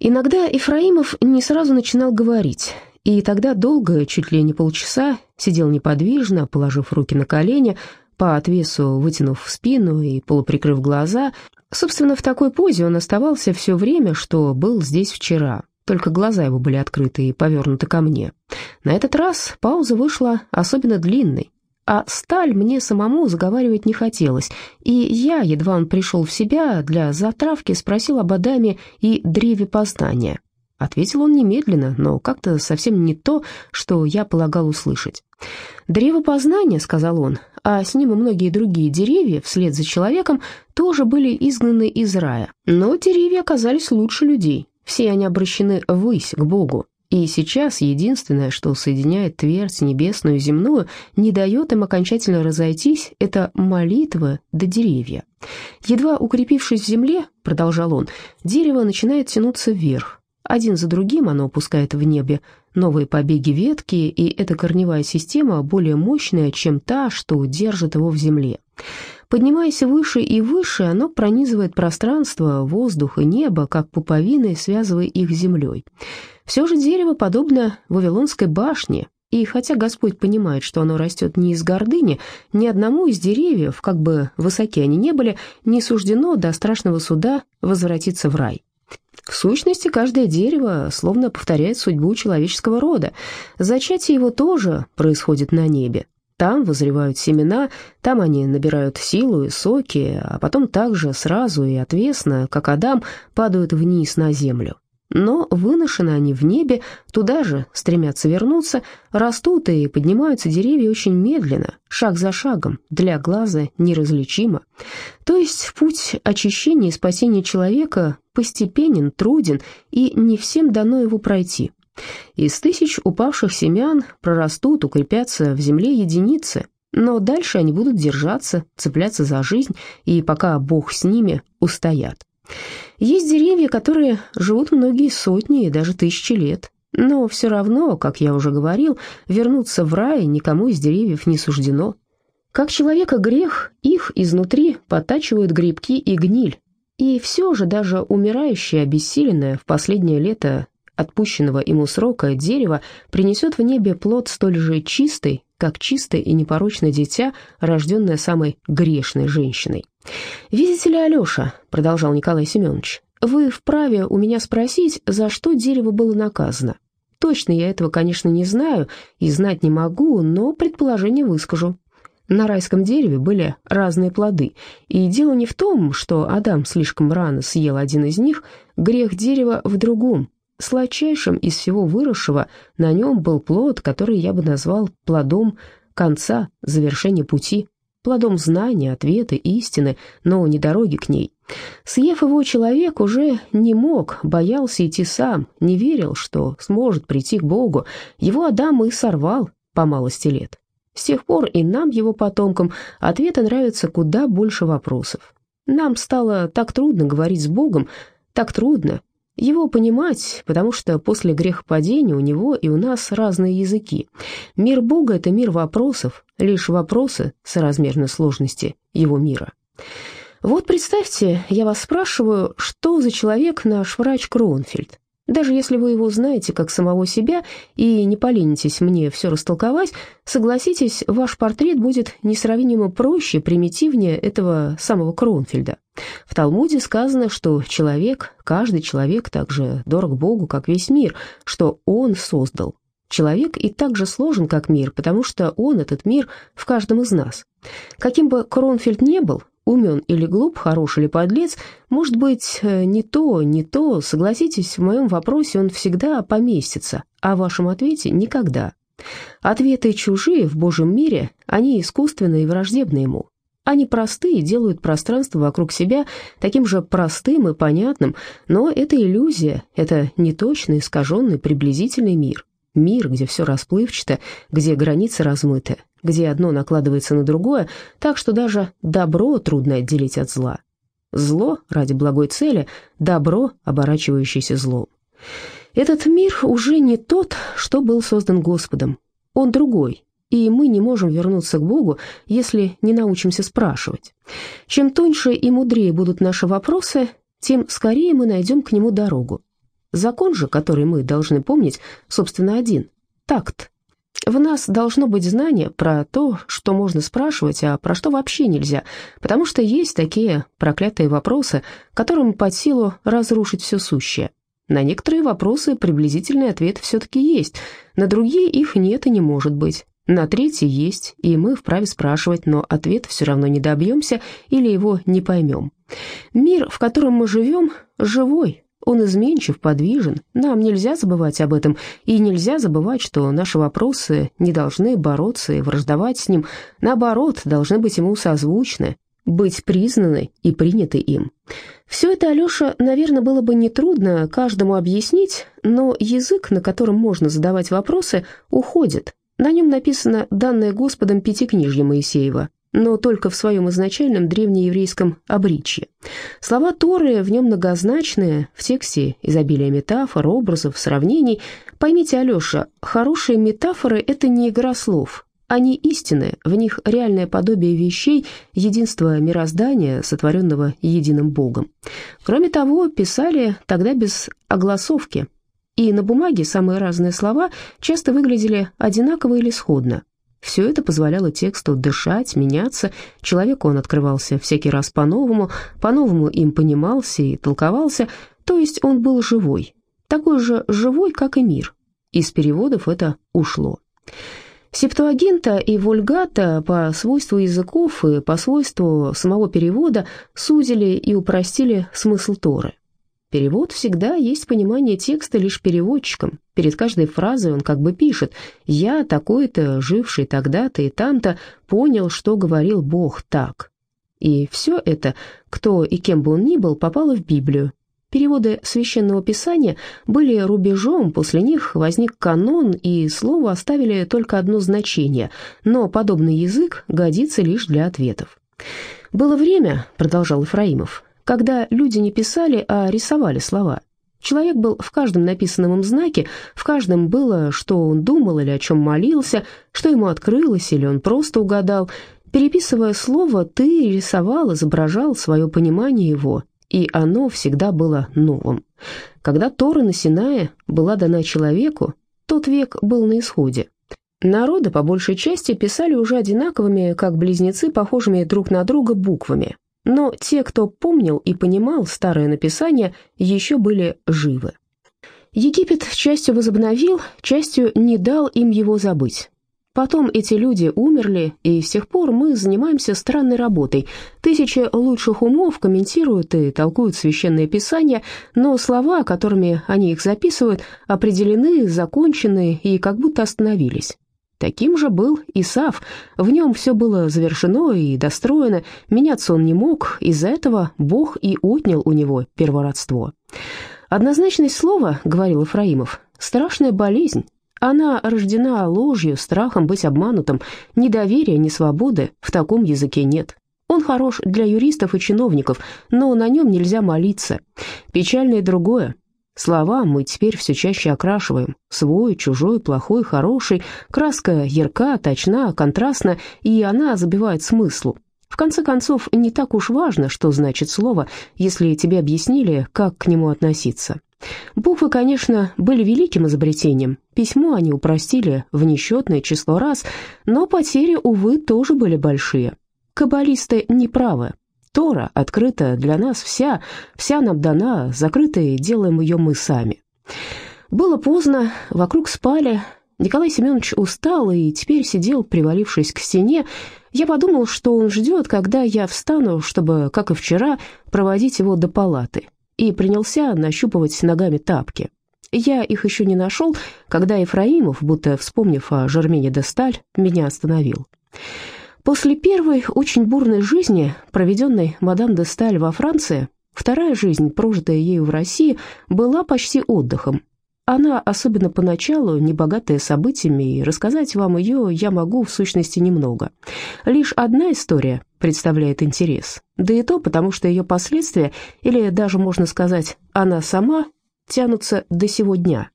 Иногда Ефраимов не сразу начинал говорить, и тогда долго, чуть ли не полчаса, сидел неподвижно, положив руки на колени, по отвесу вытянув спину и полуприкрыв глаза. Собственно, в такой позе он оставался все время, что был здесь вчера, только глаза его были открыты и повернуты ко мне. На этот раз пауза вышла особенно длинной, а сталь мне самому заговаривать не хотелось, и я, едва он пришел в себя, для затравки спросил об Адаме и древе познания. Ответил он немедленно, но как-то совсем не то, что я полагал услышать. «Древо познания», — сказал он, а с ним и многие другие деревья, вслед за человеком, тоже были изгнаны из рая. Но деревья оказались лучше людей, все они обращены ввысь, к Богу. И сейчас единственное, что соединяет твердь небесную и земную, не дает им окончательно разойтись, это молитва до деревья. Едва укрепившись в земле, продолжал он, дерево начинает тянуться вверх. Один за другим оно опускает в небе новые побеги ветки, и эта корневая система более мощная, чем та, что держит его в земле. Поднимаясь выше и выше, оно пронизывает пространство, воздух и небо, как пуповины, связывая их с землей. Все же дерево подобно Вавилонской башне, и хотя Господь понимает, что оно растет не из гордыни, ни одному из деревьев, как бы высоки они не были, не суждено до страшного суда возвратиться в рай. В сущности, каждое дерево словно повторяет судьбу человеческого рода. Зачатие его тоже происходит на небе. Там вызревают семена, там они набирают силу и соки, а потом также сразу и отвесно, как Адам, падают вниз на землю. Но выношены они в небе, туда же стремятся вернуться, растут и поднимаются деревья очень медленно, шаг за шагом, для глаза неразличимо. То есть путь очищения и спасения человека постепенен, труден, и не всем дано его пройти. Из тысяч упавших семян прорастут, укрепятся в земле единицы, но дальше они будут держаться, цепляться за жизнь, и пока Бог с ними, устоят. Есть деревья, которые живут многие сотни и даже тысячи лет, но все равно, как я уже говорил, вернуться в рай никому из деревьев не суждено. Как человека грех, их изнутри потачивают грибки и гниль, и все же даже умирающее, обессиленное в последнее лето отпущенного ему срока дерево принесет в небе плод столь же чистый, как чистое и непорочное дитя, рожденное самой грешной женщиной. «Видите ли, Алеша», — продолжал Николай Семенович, «вы вправе у меня спросить, за что дерево было наказано. Точно я этого, конечно, не знаю и знать не могу, но предположение выскажу. На райском дереве были разные плоды, и дело не в том, что Адам слишком рано съел один из них, грех дерева в другом. Сладчайшим из всего выросшего на нем был плод, который я бы назвал плодом конца, завершения пути плодом знания, ответа, истины, но не дороги к ней. Съев его, человек уже не мог, боялся идти сам, не верил, что сможет прийти к Богу. Его Адам и сорвал по малости лет. С тех пор и нам, его потомкам, ответы нравятся куда больше вопросов. Нам стало так трудно говорить с Богом, так трудно, его понимать, потому что после грехопадения у него и у нас разные языки. Мир Бога — это мир вопросов, лишь вопросы соразмерной сложности его мира. Вот представьте, я вас спрашиваю, что за человек наш врач Кронфельд? Даже если вы его знаете как самого себя и не поленитесь мне все растолковать, согласитесь, ваш портрет будет несравнимо проще, примитивнее этого самого Кронфельда. В Талмуде сказано, что человек, каждый человек так же дорог Богу, как весь мир, что Он создал. Человек и так же сложен, как мир, потому что он, этот мир, в каждом из нас. Каким бы Кронфельд не был, умен или глуп, хорош или подлец, может быть, э, не то, не то, согласитесь, в моем вопросе он всегда поместится, а в вашем ответе никогда. Ответы чужие в Божьем мире, они искусственные и враждебны ему. Они простые, делают пространство вокруг себя таким же простым и понятным, но это иллюзия, это неточный, искаженный, приблизительный мир. Мир, где все расплывчато, где границы размыты, где одно накладывается на другое, так что даже добро трудно отделить от зла. Зло ради благой цели, добро, оборачивающееся злом. Этот мир уже не тот, что был создан Господом. Он другой, и мы не можем вернуться к Богу, если не научимся спрашивать. Чем тоньше и мудрее будут наши вопросы, тем скорее мы найдем к Нему дорогу. Закон же, который мы должны помнить, собственно, один – такт. В нас должно быть знание про то, что можно спрашивать, а про что вообще нельзя, потому что есть такие проклятые вопросы, которым под силу разрушить все сущее. На некоторые вопросы приблизительный ответ все-таки есть, на другие их нет и не может быть. На третий есть, и мы вправе спрашивать, но ответ все равно не добьемся или его не поймем. Мир, в котором мы живем, живой, он изменчив, подвижен. Нам нельзя забывать об этом, и нельзя забывать, что наши вопросы не должны бороться и враждовать с ним. Наоборот, должны быть ему созвучны, быть признаны и приняты им. Все это, Алеша, наверное, было бы нетрудно каждому объяснить, но язык, на котором можно задавать вопросы, уходит. На нем написано данное Господом Пятикнижье Моисеева но только в своем изначальном древнееврейском обричье. Слова Торы в нем многозначные, в тексте изобилие метафор, образов, сравнений. Поймите, Алеша, хорошие метафоры – это не игра слов, они истины, в них реальное подобие вещей, единство мироздания, сотворенного единым Богом. Кроме того, писали тогда без огласовки, и на бумаге самые разные слова часто выглядели одинаково или сходно. Все это позволяло тексту дышать, меняться, человеку он открывался всякий раз по-новому, по-новому им понимался и толковался, то есть он был живой, такой же живой, как и мир. Из переводов это ушло. Септуагинта и Вульгата по свойству языков и по свойству самого перевода сузили и упростили смысл Торы. Перевод всегда есть понимание текста лишь переводчиком. Перед каждой фразой он как бы пишет «Я, такой-то, живший тогда-то и там-то, понял, что говорил Бог так». И все это, кто и кем бы он ни был, попало в Библию. Переводы Священного Писания были рубежом, после них возник канон, и слову оставили только одно значение, но подобный язык годится лишь для ответов. «Было время», — продолжал Ефраимов, когда люди не писали, а рисовали слова. Человек был в каждом написанном им знаке, в каждом было, что он думал или о чем молился, что ему открылось или он просто угадал. Переписывая слово, ты рисовал, изображал свое понимание его, и оно всегда было новым. Когда Тора на Синае была дана человеку, тот век был на исходе. Народы, по большей части, писали уже одинаковыми, как близнецы, похожими друг на друга буквами, но те, кто помнил и понимал старое написание, еще были живы. Египет частью возобновил, частью не дал им его забыть. Потом эти люди умерли, и с тех пор мы занимаемся странной работой. Тысячи лучших умов комментируют и толкуют священное писание, но слова, которыми они их записывают, определены, закончены и как будто остановились. Таким же был Исав. В нем все было завершено и достроено, меняться он не мог, из-за этого Бог и отнял у него первородство. «Однозначность слова, — говорил Ифраимов, — страшная болезнь. Она рождена ложью, страхом быть обманутым. Ни доверия, ни свободы в таком языке нет. Он хорош для юристов и чиновников, но на нем нельзя молиться. Печально и другое. Слова мы теперь все чаще окрашиваем. Свой, чужой, плохой, хороший. Краска ярка, точна, контрастна, и она забивает смыслу. В конце концов, не так уж важно, что значит слово, если тебе объяснили, как к нему относиться. Буквы, конечно, были великим изобретением. Письмо они упростили в несчетное число раз, но потери, увы, тоже были большие. Каббалисты неправы. Тора открыта для нас вся, вся нам дана, закрытой делаем ее мы сами. Было поздно, вокруг спали. Николай Семенович устал и теперь сидел, привалившись к стене. Я подумал, что он ждет, когда я встану, чтобы, как и вчера, проводить его до палаты, и принялся нащупывать ногами тапки. Я их еще не нашел, когда Ефраимов, будто вспомнив о Жермене де Сталь, меня остановил. После первой очень бурной жизни, проведенной мадам де Сталь во Франции, вторая жизнь, прожитая ею в России, была почти отдыхом. Она, особенно поначалу, небогатая событиями, и рассказать вам ее я могу, в сущности, немного. Лишь одна история представляет интерес, да и то потому, что ее последствия, или даже, можно сказать, она сама, тянутся до сего дня.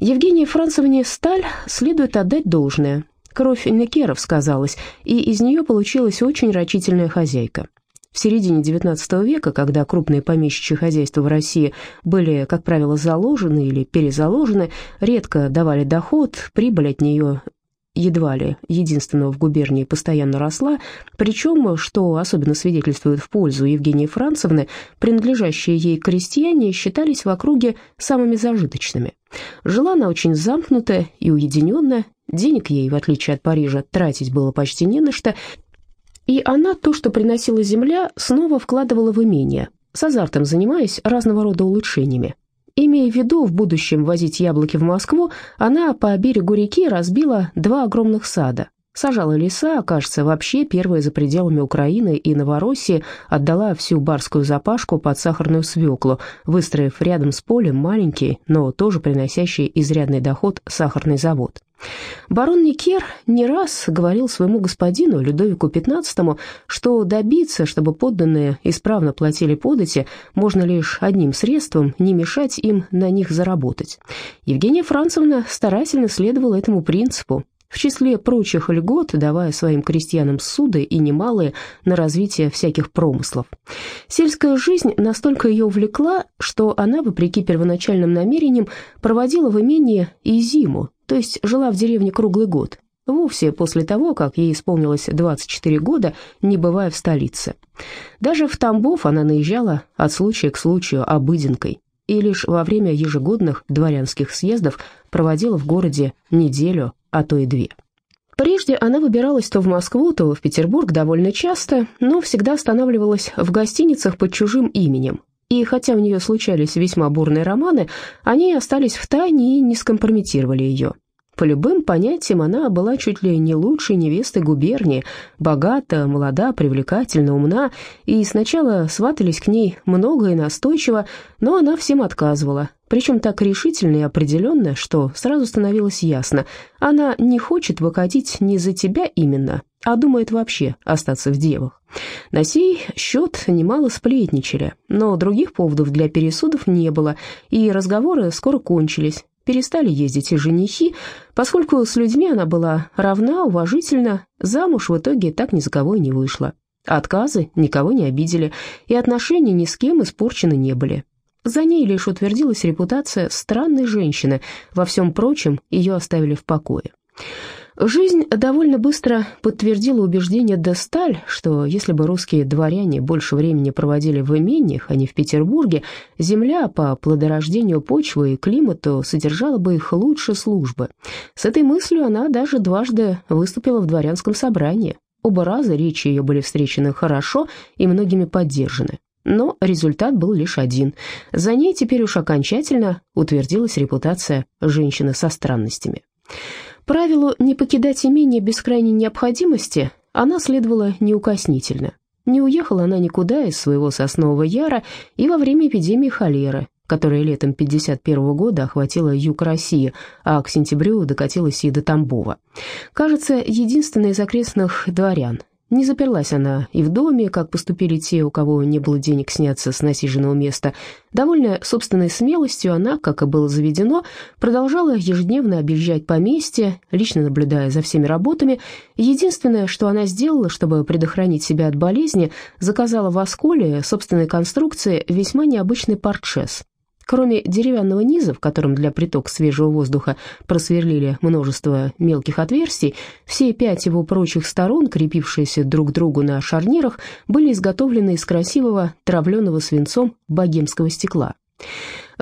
Евгении Францевне Сталь следует отдать должное. Кровь Некеров сказалась, и из нее получилась очень рачительная хозяйка. В середине XIX века, когда крупные помещичьи хозяйства в России были, как правило, заложены или перезаложены, редко давали доход, прибыль от нее едва ли единственного в губернии постоянно росла, причем, что особенно свидетельствует в пользу Евгении Францевны, принадлежащие ей крестьяне считались в округе самыми зажиточными. Жила она очень замкнутая и уединенная, денег ей, в отличие от Парижа, тратить было почти не на что, и она то, что приносила земля, снова вкладывала в имение, с азартом занимаясь разного рода улучшениями. Имея в виду в будущем возить яблоки в Москву, она по берегу реки разбила два огромных сада. Сажала леса, кажется, вообще первая за пределами Украины и Новороссии отдала всю барскую запашку под сахарную свеклу, выстроив рядом с полем маленький, но тоже приносящий изрядный доход сахарный завод. Барон Никер не раз говорил своему господину, Людовику XV, что добиться, чтобы подданные исправно платили подати, можно лишь одним средством, не мешать им на них заработать. Евгения Францевна старательно следовала этому принципу, в числе прочих льгот, давая своим крестьянам суды и немалые на развитие всяких промыслов. Сельская жизнь настолько ее увлекла, что она, вопреки первоначальным намерениям, проводила в имении и зиму, то есть жила в деревне круглый год, вовсе после того, как ей исполнилось 24 года, не бывая в столице. Даже в Тамбов она наезжала от случая к случаю обыденкой, и лишь во время ежегодных дворянских съездов проводила в городе неделю, а то и две. Прежде она выбиралась то в Москву, то в Петербург довольно часто, но всегда останавливалась в гостиницах под чужим именем. И хотя у нее случались весьма бурные романы, они остались в тайне и не скомпрометировали ее. По любым понятиям она была чуть ли не лучшей невестой губернии, богата, молода, привлекательна, умна, и сначала сватались к ней много и настойчиво, но она всем отказывала, причем так решительно и определенно, что сразу становилось ясно, она не хочет выходить не за тебя именно, а думает вообще остаться в девах. На сей счет немало сплетничали, но других поводов для пересудов не было, и разговоры скоро кончились, Перестали ездить и женихи, поскольку с людьми она была равна, уважительна, замуж в итоге так ни за кого и не вышла. Отказы никого не обидели, и отношения ни с кем испорчены не были. За ней лишь утвердилась репутация странной женщины, во всем прочем ее оставили в покое. Жизнь довольно быстро подтвердила убеждение де Сталь, что если бы русские дворяне больше времени проводили в имениях, а не в Петербурге, земля по плодорождению почвы и климату содержала бы их лучше службы. С этой мыслью она даже дважды выступила в дворянском собрании. Оба раза речи ее были встречены хорошо и многими поддержаны. Но результат был лишь один. За ней теперь уж окончательно утвердилась репутация женщины со странностями. Правилу не покидать имение без крайней необходимости она следовала неукоснительно. Не уехала она никуда из своего соснового яра и во время эпидемии холеры, которая летом 51 года охватила юг России, а к сентябрю докатилась и до Тамбова. Кажется, единственная из окрестных дворян, не заперлась она и в доме, как поступили те, у кого не было денег сняться с насиженного места. Довольная собственной смелостью, она, как и было заведено, продолжала ежедневно объезжать поместье, лично наблюдая за всеми работами. Единственное, что она сделала, чтобы предохранить себя от болезни, заказала в Осколе собственной конструкции весьма необычный портшес. Кроме деревянного низа, в котором для притока свежего воздуха просверлили множество мелких отверстий, все пять его прочих сторон, крепившиеся друг к другу на шарнирах, были изготовлены из красивого травленного свинцом богемского стекла.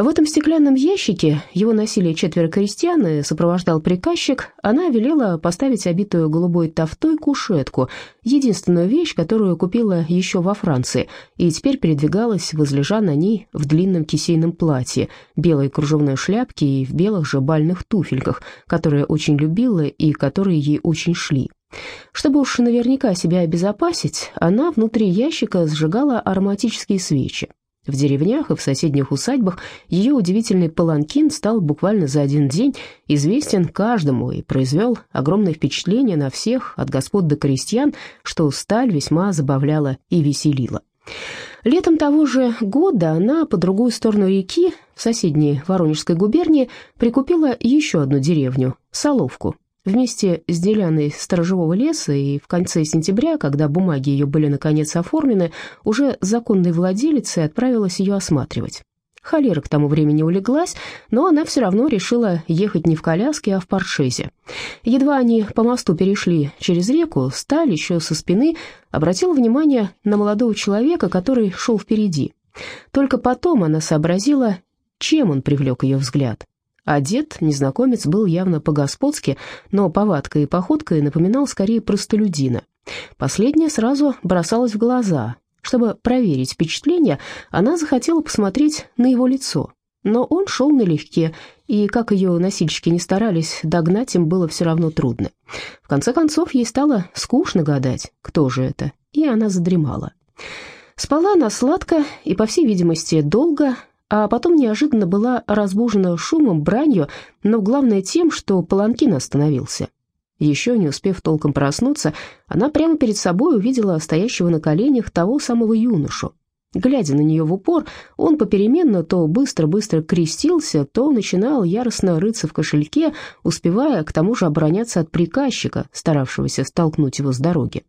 В этом стеклянном ящике его носили четверо крестьян и сопровождал приказчик. Она велела поставить обитую голубой тафтой кушетку, единственную вещь, которую купила еще во Франции, и теперь передвигалась, возлежа на ней в длинном кисейном платье, белой кружевной шляпке и в белых же бальных туфельках, которые очень любила и которые ей очень шли. Чтобы уж наверняка себя обезопасить, она внутри ящика сжигала ароматические свечи. В деревнях и в соседних усадьбах ее удивительный паланкин стал буквально за один день известен каждому и произвел огромное впечатление на всех, от господ до крестьян, что сталь весьма забавляла и веселила. Летом того же года она по другую сторону реки, в соседней Воронежской губернии, прикупила еще одну деревню – Соловку, Вместе с Деляной сторожевого леса и в конце сентября, когда бумаги ее были наконец оформлены, уже законной владелицей отправилась ее осматривать. Холера к тому времени улеглась, но она все равно решила ехать не в коляске, а в паршезе. Едва они по мосту перешли через реку, Сталь еще со спины обратила внимание на молодого человека, который шел впереди. Только потом она сообразила, чем он привлек ее взгляд. Одет незнакомец был явно по-господски, но повадкой и походкой напоминал скорее простолюдина. Последнее сразу бросалось в глаза, чтобы проверить впечатление, она захотела посмотреть на его лицо. Но он шел налегке, и, как ее носильщики не старались, догнать им было все равно трудно. В конце концов, ей стало скучно гадать, кто же это, и она задремала. Спала она сладко и, по всей видимости, долго, а потом неожиданно была разбужена шумом, бранью, но главное тем, что паланкин остановился. Еще не успев толком проснуться, она прямо перед собой увидела стоящего на коленях того самого юношу. Глядя на нее в упор, он попеременно то быстро-быстро крестился, то начинал яростно рыться в кошельке, успевая к тому же обороняться от приказчика, старавшегося столкнуть его с дороги.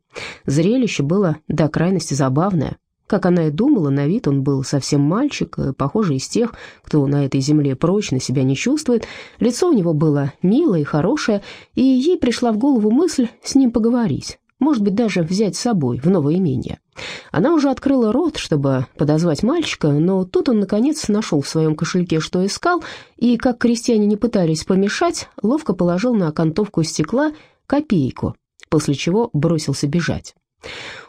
Зрелище было до крайности забавное. Как она и думала, на вид он был совсем мальчик, э, похожий из тех, кто на этой земле прочно себя не чувствует. Лицо у него было милое и хорошее, и ей пришла в голову мысль с ним поговорить, может быть, даже взять с собой в новое имение. Она уже открыла рот, чтобы подозвать мальчика, но тут он, наконец, нашел в своем кошельке, что искал, и, как крестьяне не пытались помешать, ловко положил на окантовку стекла копейку, после чего бросился бежать.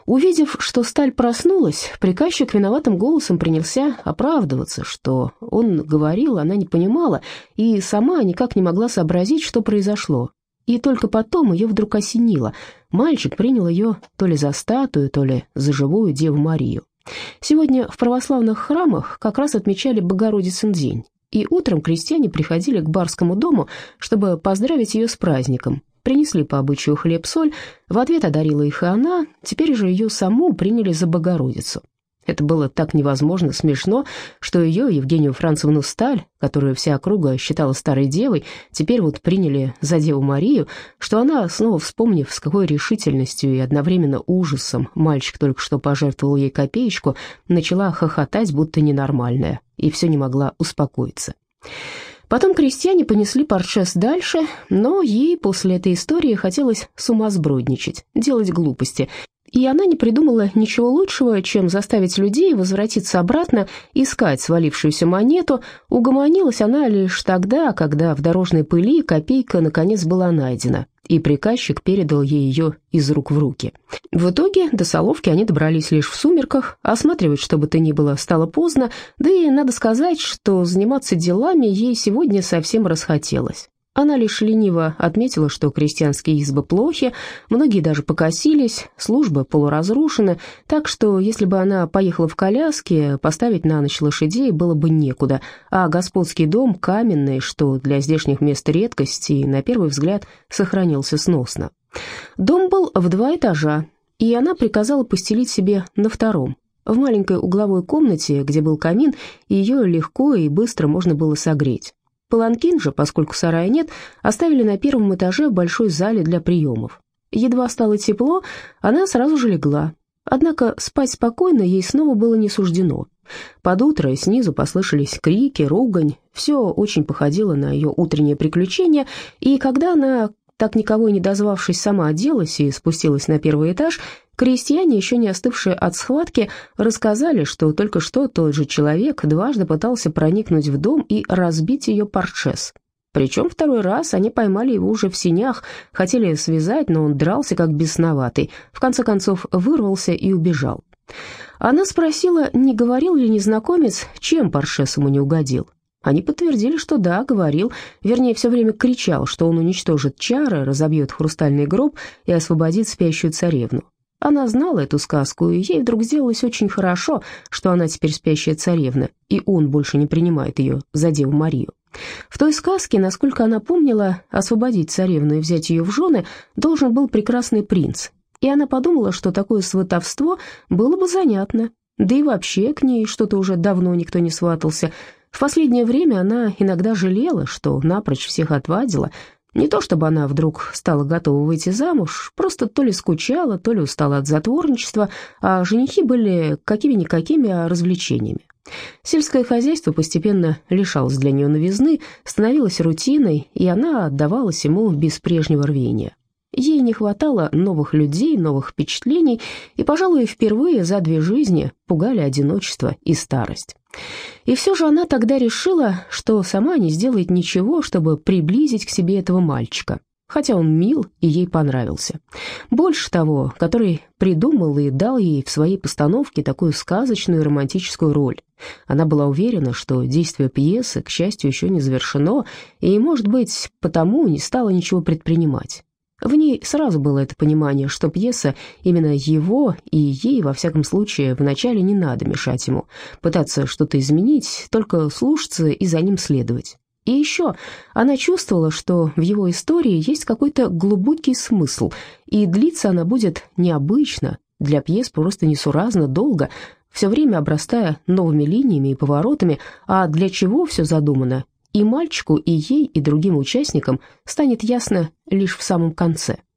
Увидев, что сталь проснулась, приказчик виноватым голосом принялся оправдываться, что он говорил, она не понимала, и сама никак не могла сообразить, что произошло. И только потом ее вдруг осенило. Мальчик принял ее то ли за статую, то ли за живую Деву Марию. Сегодня в православных храмах как раз отмечали Богородицын день, и утром крестьяне приходили к барскому дому, чтобы поздравить ее с праздником, Принесли по обычаю хлеб-соль, в ответ одарила их и она, теперь же ее саму приняли за Богородицу. Это было так невозможно смешно, что ее, Евгению Францевну Сталь, которую вся округа считала старой девой, теперь вот приняли за Деву Марию, что она, снова вспомнив, с какой решительностью и одновременно ужасом мальчик только что пожертвовал ей копеечку, начала хохотать, будто ненормальная, и все не могла успокоиться. Потом крестьяне понесли паршес дальше, но ей после этой истории хотелось сумасбродничать, делать глупости, и она не придумала ничего лучшего, чем заставить людей возвратиться обратно, искать свалившуюся монету. Угомонилась она лишь тогда, когда в дорожной пыли копейка наконец была найдена, и приказчик передал ей ее из рук в руки. В итоге до Соловки они добрались лишь в сумерках, осматривать, что бы то ни было, стало поздно, да и надо сказать, что заниматься делами ей сегодня совсем расхотелось. Она лишь лениво отметила, что крестьянские избы плохи, многие даже покосились, службы полуразрушены, так что если бы она поехала в коляске, поставить на ночь лошадей было бы некуда, а господский дом каменный, что для здешних мест редкость и, на первый взгляд, сохранился сносно. Дом был в два этажа, и она приказала постелить себе на втором. В маленькой угловой комнате, где был камин, ее легко и быстро можно было согреть. Паланкин же, поскольку сарая нет, оставили на первом этаже большой зале для приемов. Едва стало тепло, она сразу же легла. Однако спать спокойно ей снова было не суждено. Под утро снизу послышались крики, ругань, все очень походило на ее утреннее приключение, и когда она, так никого не дозвавшись, сама оделась и спустилась на первый этаж, Крестьяне, еще не остывшие от схватки, рассказали, что только что тот же человек дважды пытался проникнуть в дом и разбить ее парчес. Причем второй раз они поймали его уже в сенях, хотели связать, но он дрался как бесноватый, в конце концов вырвался и убежал. Она спросила, не говорил ли незнакомец, чем паршес ему не угодил. Они подтвердили, что да, говорил, вернее, все время кричал, что он уничтожит чары, разобьет хрустальный гроб и освободит спящую царевну. Она знала эту сказку, и ей вдруг сделалось очень хорошо, что она теперь спящая царевна, и он больше не принимает ее за Деву Марию. В той сказке, насколько она помнила, освободить царевну и взять ее в жены должен был прекрасный принц, и она подумала, что такое сватовство было бы занятно, да и вообще к ней что-то уже давно никто не сватался. В последнее время она иногда жалела, что напрочь всех отвадила, Не то чтобы она вдруг стала готова выйти замуж, просто то ли скучала, то ли устала от затворничества, а женихи были какими-никакими развлечениями. Сельское хозяйство постепенно лишалось для нее новизны, становилось рутиной, и она отдавалась ему без прежнего рвения. Ей не хватало новых людей, новых впечатлений, и, пожалуй, впервые за две жизни пугали одиночество и старость. И все же она тогда решила, что сама не сделает ничего, чтобы приблизить к себе этого мальчика, хотя он мил и ей понравился. Больше того, который придумал и дал ей в своей постановке такую сказочную романтическую роль. Она была уверена, что действие пьесы, к счастью, еще не завершено, и, может быть, потому не стала ничего предпринимать. В ней сразу было это понимание, что пьеса именно его, и ей, во всяком случае, вначале не надо мешать ему, пытаться что-то изменить, только слушаться и за ним следовать. И еще она чувствовала, что в его истории есть какой-то глубокий смысл, и длиться она будет необычно, для пьес просто несуразно долго, все время обрастая новыми линиями и поворотами, а для чего все задумано, и мальчику, и ей, и другим участникам станет ясно лишь в самом конце –